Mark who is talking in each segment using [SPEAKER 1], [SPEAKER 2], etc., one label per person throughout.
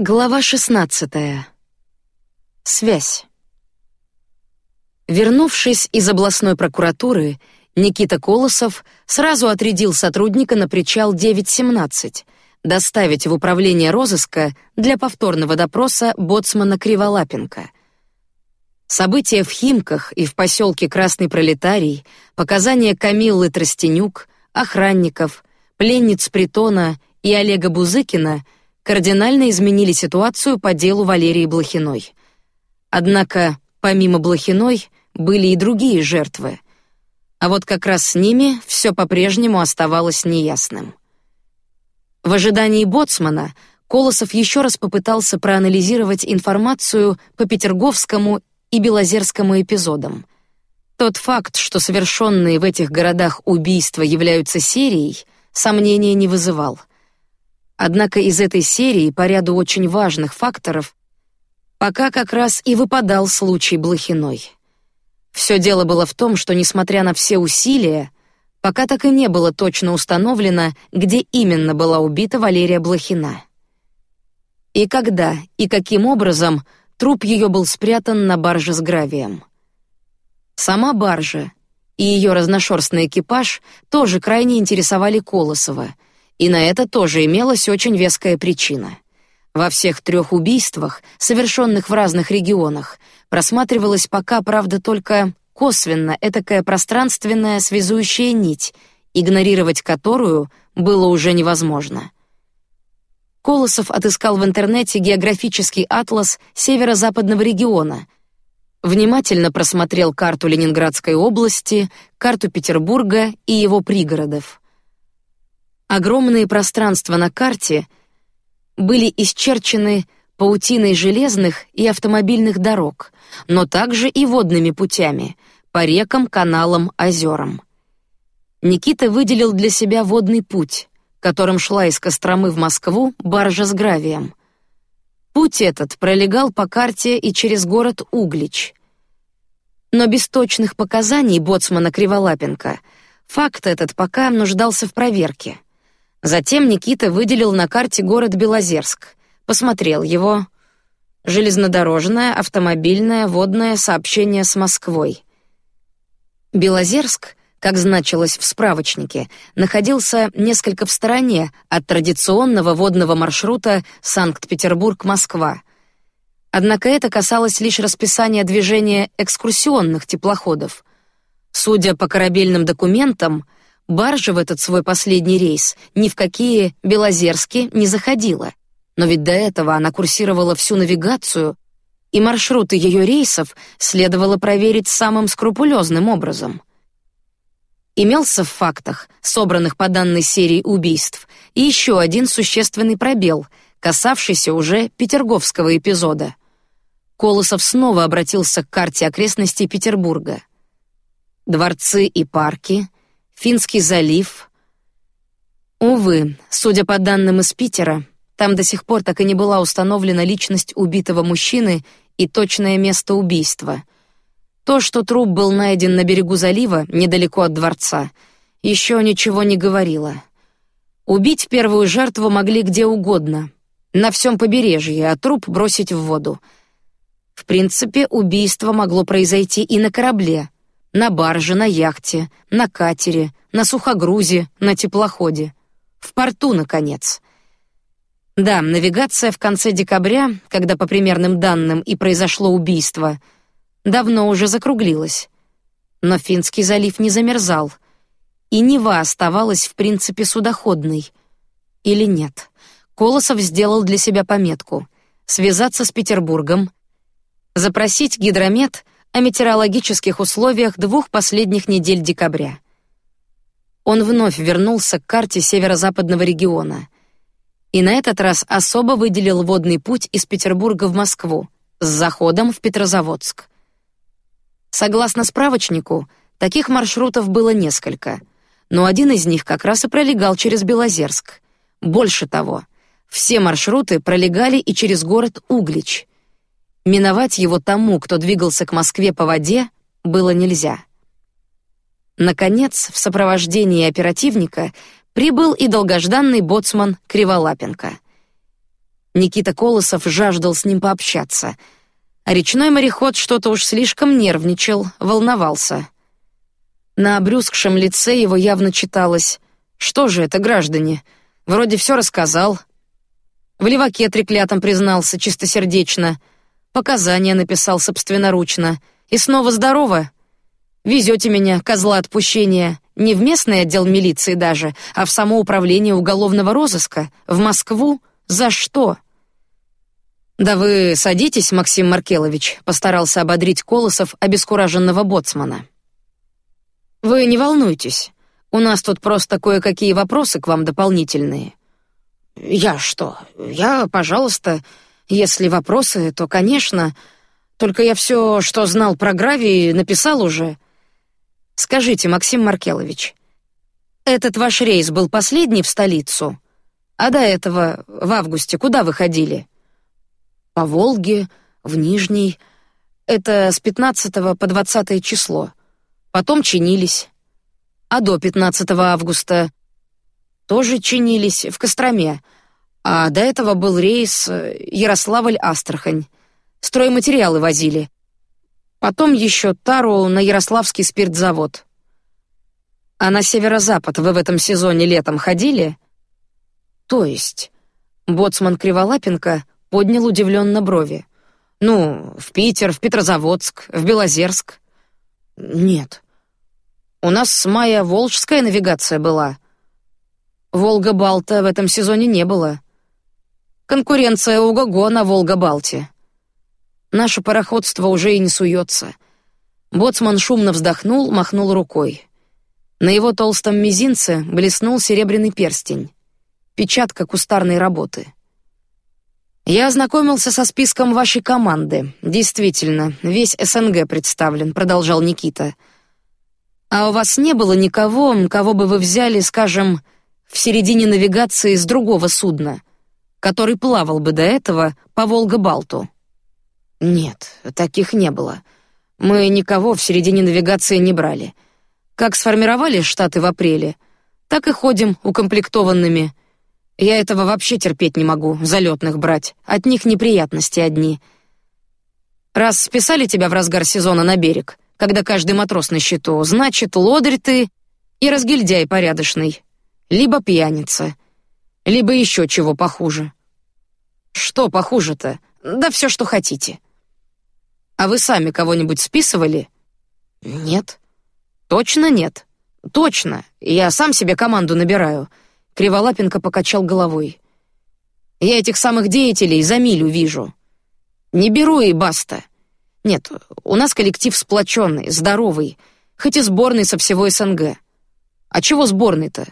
[SPEAKER 1] Глава 16. Связь. Вернувшись из областной прокуратуры, Никита Колосов сразу отрядил сотрудника на причал 917 доставить в управление розыска для повторного допроса боцмана Криволапенко. События в Химках и в поселке Красный Пролетарий, показания Камиллы Тростенюк, охранников, пленниц притона и Олега Бузыкина — кардинально изменили ситуацию по делу Валерии Блохиной. Однако, помимо Блохиной, были и другие жертвы. А вот как раз с ними все по-прежнему оставалось неясным. В ожидании боцмана Колосов еще раз попытался проанализировать информацию по Петерговскому и Белозерскому эпизодам. Тот факт, что совершенные в этих городах убийства являются серией, сомнения не вызывал. Однако из этой серии по ряду очень важных факторов пока как раз и выпадал случай Блохиной. Все дело было в том, что несмотря на все усилия, пока так и не было точно установлено, где именно была убита Валерия Блохина. И когда и каким образом труп ее был спрятан на барже с гравием. Сама баржа и ее разношерстный экипаж тоже крайне интересовали Колосова — и на это тоже имелась очень веская причина. Во всех трех убийствах, совершенных в разных регионах, просматривалась пока, правда, только косвенно этакая пространственная связующая нить, игнорировать которую было уже невозможно. Колосов отыскал в интернете географический атлас северо-западного региона, внимательно просмотрел карту Ленинградской области, карту Петербурга и его пригородов. Огромные пространства на карте были исчерчены паутиной железных и автомобильных дорог, но также и водными путями по рекам, каналам, озерам. Никита выделил для себя водный путь, которым шла из Костромы в Москву баржа с гравием. Путь этот пролегал по карте и через город Углич. Но без точных показаний боцмана Криволапенко факт этот пока нуждался в проверке. Затем Никита выделил на карте город Белозерск, посмотрел его. Железнодорожное, автомобильное, водное сообщение с Москвой. Белозерск, как значилось в справочнике, находился несколько в стороне от традиционного водного маршрута Санкт-Петербург-Москва. Однако это касалось лишь расписания движения экскурсионных теплоходов. Судя по корабельным документам, Баржа в этот свой последний рейс ни в какие Белозерски не заходила. Но ведь до этого она курсировала всю навигацию, и маршруты ее рейсов следовало проверить самым скрупулезным образом. Имелся в фактах, собранных по данной серии убийств, и еще один существенный пробел, касавшийся уже Петерговского эпизода. Колосов снова обратился к карте окрестностей Петербурга. Дворцы и парки — Финский залив. Увы, судя по данным из Питера, там до сих пор так и не была установлена личность убитого мужчины и точное место убийства. То, что труп был найден на берегу залива, недалеко от дворца, еще ничего не говорило. Убить первую жертву могли где угодно, на всем побережье, а труп бросить в воду. В принципе, убийство могло произойти и на корабле, на барже, на яхте, на катере, на сухогрузе, на теплоходе. В порту, наконец. Да, навигация в конце декабря, когда по примерным данным и произошло убийство, давно уже закруглилась. Но Финский залив не замерзал, и Нева оставалась в принципе судоходной. Или нет? Колосов сделал для себя пометку: связаться с Петербургом, запросить гидромет — о метеорологических условиях двух последних недель декабря. Он вновь вернулся к карте северо-западного региона и на этот раз особо выделил водный путь из Петербурга в Москву с заходом в Петрозаводск. Согласно справочнику, таких маршрутов было несколько, но один из них как раз и пролегал через Белозерск. Больше того, все маршруты пролегали и через город Углич — Миновать его тому, кто двигался к Москве по воде, было нельзя. Наконец, в сопровождении оперативника прибыл и долгожданный боцман Криволапенко. Никита Колосов жаждал с ним пообщаться. А речной мореход что-то уж слишком нервничал, волновался. На обрюзгшем лице его явно читалось: "Что же это, граждане? Вроде все рассказал. В леваке треклятом признался чистосердечно, показания написал собственноручно, и снова здорово. Везете меня, козла отпущения, не в местный отдел милиции даже, а в само управление уголовного розыска, в Москву. За что? Да вы садитесь, Максим Маркелович, постарался ободрить Колосов обескураженного боцмана. Вы не волнуйтесь, у нас тут просто кое-какие вопросы к вам дополнительные. Я что? Я, пожалуйста, если вопросы, то, конечно. Только я все, что знал про гравий, написал уже. Скажите, Максим Маркелович, этот ваш рейс был последний в столицу? А до этого, в августе, куда вы ходили? По Волге, в Нижний. Это с 15 по 20 число. Потом чинились. А до 15 августа тоже чинились в Костроме. А до этого был рейс э, Ярославль-Астрахань. Стройматериалы возили. Потом еще тару на Ярославский спиртзавод. А на северо-запад вы в этом сезоне летом ходили? То есть, боцман Криволапенко поднял удивленно брови. Ну, в Питер, в Петрозаводск, в Белозерск. Нет. У нас с мая Волжская навигация была. Волга-Балта в этом сезоне не было. Конкуренция у Гого на Волга-Балте. Наше пароходство уже и не суется. Боцман шумно вздохнул, махнул рукой. На его толстом мизинце блеснул серебряный перстень. Печатка кустарной работы. Я ознакомился со списком вашей команды. Действительно, весь СНГ представлен, продолжал Никита. А у вас не было никого, кого бы вы взяли, скажем, в середине навигации с другого судна, который плавал бы до этого по Волга-Балту? Нет, таких не было. Мы никого в середине навигации не брали. Как сформировали штаты в апреле, так и ходим укомплектованными. Я этого вообще терпеть не могу, залетных брать. От них неприятности одни. Раз списали тебя в разгар сезона на берег, когда каждый матрос на счету, значит, лодырь ты и разгильдяй порядочный, либо пьяница, либо еще чего похуже. Что похуже-то? Да все, что хотите. А вы сами кого-нибудь списывали? Нет. Точно нет. Точно. Я сам себе команду набираю. Криволапенко покачал головой. Я этих самых деятелей за милю вижу. Не беру и баста. Нет, у нас коллектив сплоченный, здоровый, хоть и сборный со всего СНГ. А чего сборный-то?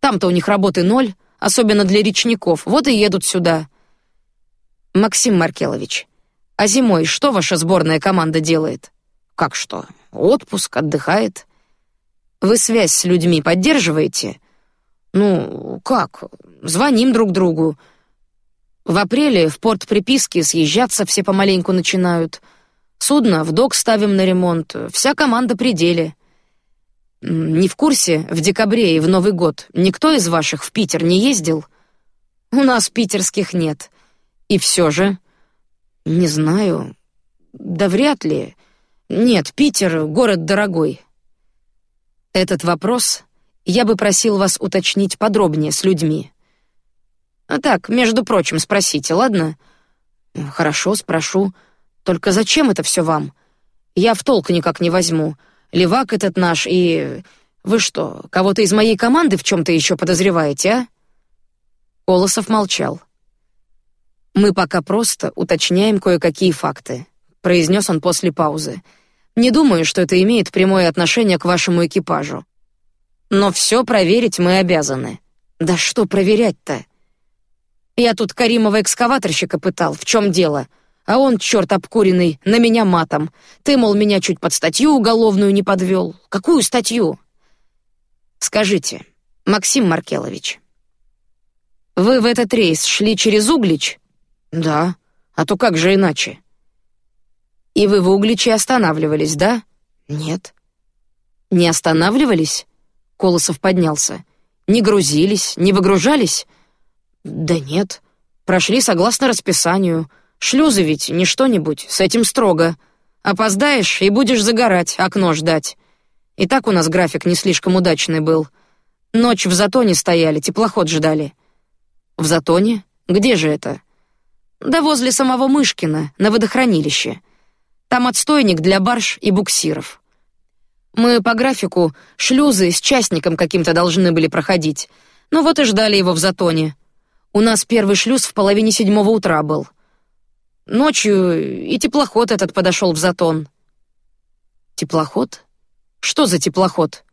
[SPEAKER 1] Там-то у них работы ноль, особенно для речников. Вот и едут сюда. Максим Маркелович, а зимой что ваша сборная команда делает? Как что? Отпуск, отдыхает. Вы связь с людьми поддерживаете? Ну, как? Звоним друг другу. В апреле в порт приписки съезжаться все помаленьку начинают. Судно в док ставим на ремонт. Вся команда при деле. Не в курсе, в декабре и в Новый год никто из ваших в Питер не ездил? У нас питерских нет. И все же не знаю. Да вряд ли. Нет, Питер город дорогой. Этот вопрос я бы просил вас уточнить подробнее с людьми. А так, между прочим, спросите, ладно? Хорошо, спрошу. Только зачем это все вам? Я в толк никак не возьму. Левак этот наш и вы что, кого-то из моей команды в чем-то еще подозреваете, а? Колосов молчал. Мы пока просто уточняем кое-какие факты, произнес он после паузы. Не думаю, что это имеет прямое отношение к вашему экипажу. Но все проверить мы обязаны. Да что проверять-то? Я тут Каримова экскаваторщика пытал, в чем дело? А он, черт обкуренный, на меня матом. Ты, мол, меня чуть под статью уголовную не подвел. Какую статью? Скажите, Максим Маркелович, вы в этот рейс шли через Углич? Да. А то как же иначе? И вы в Угличе останавливались, да? Нет. Не останавливались? Колосов поднялся. Не грузились, не выгружались? Да нет. Прошли согласно расписанию. Шлюзы ведь не что-нибудь, с этим строго. Опоздаешь и будешь загорать, окно ждать. И так у нас график не слишком удачный был. Ночь в Затоне стояли, теплоход ждали. В Затоне? Где же это? Да возле самого Мышкина, на водохранилище. Там отстойник для барж и буксиров. Мы по графику шлюзы с частником каким-то должны были проходить. Ну вот и ждали его в Затоне. У нас первый шлюз в половине седьмого утра был. Ночью и теплоход этот подошел в Затон. Теплоход? Что за теплоход?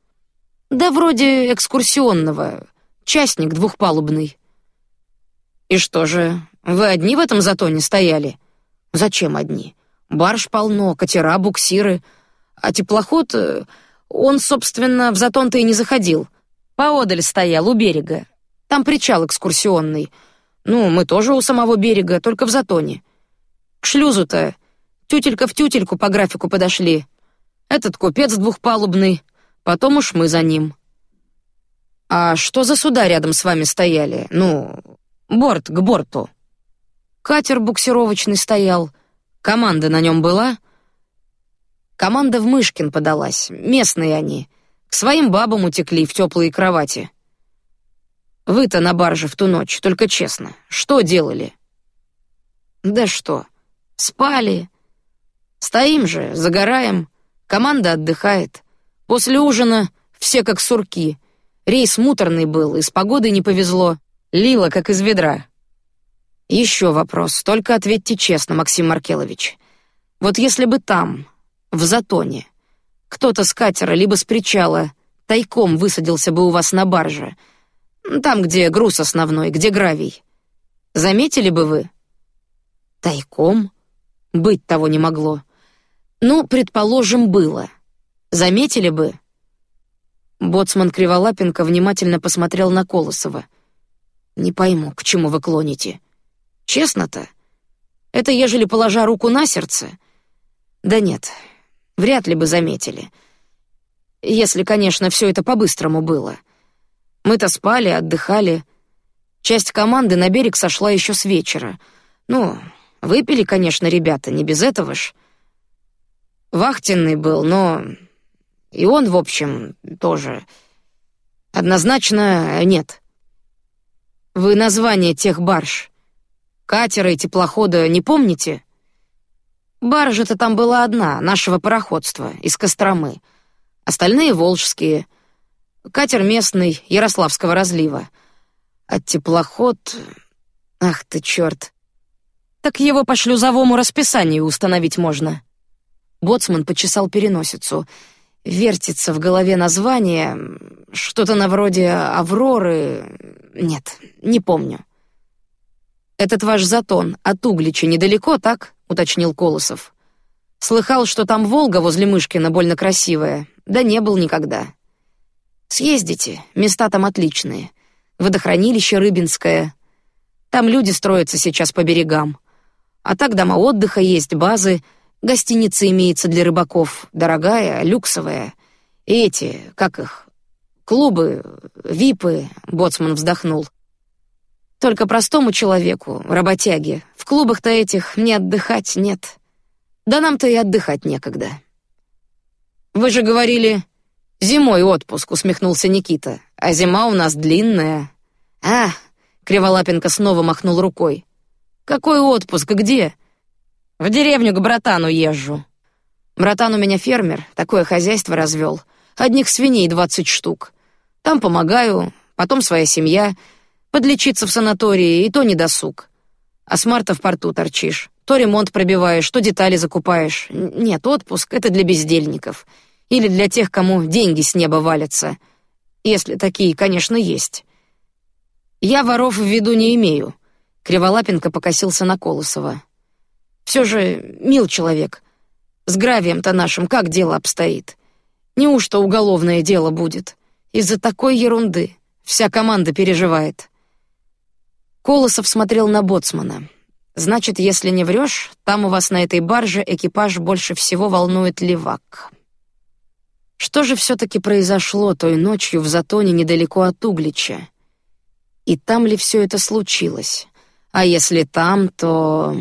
[SPEAKER 1] Да вроде экскурсионного, частник двухпалубный. И что же, вы одни в этом Затоне стояли? Зачем одни? Барж полно, катера, буксиры, а теплоход, э, он, собственно, в Затон-то и не заходил. Поодаль стоял у берега. Там причал экскурсионный. Ну, мы тоже у самого берега, только в Затоне. К шлюзу-то тютелька в тютельку по графику подошли. Этот купец двухпалубный, потом уж мы за ним. А что за суда рядом с вами стояли? Ну, борт к борту. Катер буксировочный стоял. Команда на нем была? Команда в Мышкин подалась. Местные они. К своим бабам утекли в теплые кровати. Вы-то на барже в ту ночь, только честно, что делали? Да что? Спали. Стоим же, загораем. Команда отдыхает. После ужина все как сурки. Рейс муторный был, и с погодой не повезло. Лило как из ведра. Еще вопрос, только ответьте честно, Максим Маркелович. Вот если бы там, в Затоне, кто-то с катера либо с причала тайком высадился бы у вас на барже, там, где груз основной, где гравий, заметили бы вы? Тайком? Быть того не могло. Ну, предположим, было. Заметили бы? Боцман Криволапенко внимательно посмотрел на Колосова. Не пойму, к чему вы клоните. Честно-то, это ежели положа руку на сердце. Да нет, вряд ли бы заметили. Если, конечно, все это по-быстрому было. Мы-то спали, отдыхали. Часть команды на берег сошла еще с вечера. Ну, Выпили, конечно, ребята, не без этого ж. Вахтенный был, но и он, в общем, тоже однозначно нет. Вы название тех барж, катера и теплохода не помните? Баржа-то там была одна, нашего пароходства из Костромы. Остальные волжские. Катер местный, Ярославского разлива. А теплоход... Ах ты черт! Так его по шлюзовому расписанию установить можно. Боцман почесал переносицу. Вертится в голове название, что-то на вроде Авроры. Нет, не помню. Этот ваш затон от Углича недалеко, так? уточнил Колосов. Слыхал, что там Волга возле Мышкина больно красивая. Да не был никогда. Съездите, места там отличные. Водохранилище Рыбинское. Там люди строятся сейчас по берегам. А так дома отдыха есть, базы, гостиница имеется для рыбаков, дорогая, люксовая. И эти, как их, клубы, випы, боцман вздохнул. Только простому человеку, работяге, в клубах-то этих не отдыхать нет. Да нам-то и отдыхать некогда. Вы же говорили, зимой отпуск, усмехнулся Никита. А зима у нас длинная. А, Криволапенко снова махнул рукой. Какой отпуск? Где? В деревню к братану езжу. Братан у меня фермер, такое хозяйство развел. Одних свиней двадцать штук. Там помогаю, потом своя семья. Подлечиться в санатории и то не досуг. А с марта в порту торчишь. То ремонт пробиваешь, то детали закупаешь. Нет, отпуск — это для бездельников. Или для тех, кому деньги с неба валятся. Если такие, конечно, есть. Я воров в виду не имею. Криволапенко покосился на Колосова. Все же мил человек. С гравием-то нашим как дело обстоит? Неужто уголовное дело будет? Из-за такой ерунды вся команда переживает. Колосов смотрел на боцмана. Значит, если не врешь, там у вас на этой барже экипаж больше всего волнует левак. Что же все-таки произошло той ночью в Затоне недалеко от Углича? И там ли все это случилось? А если там, то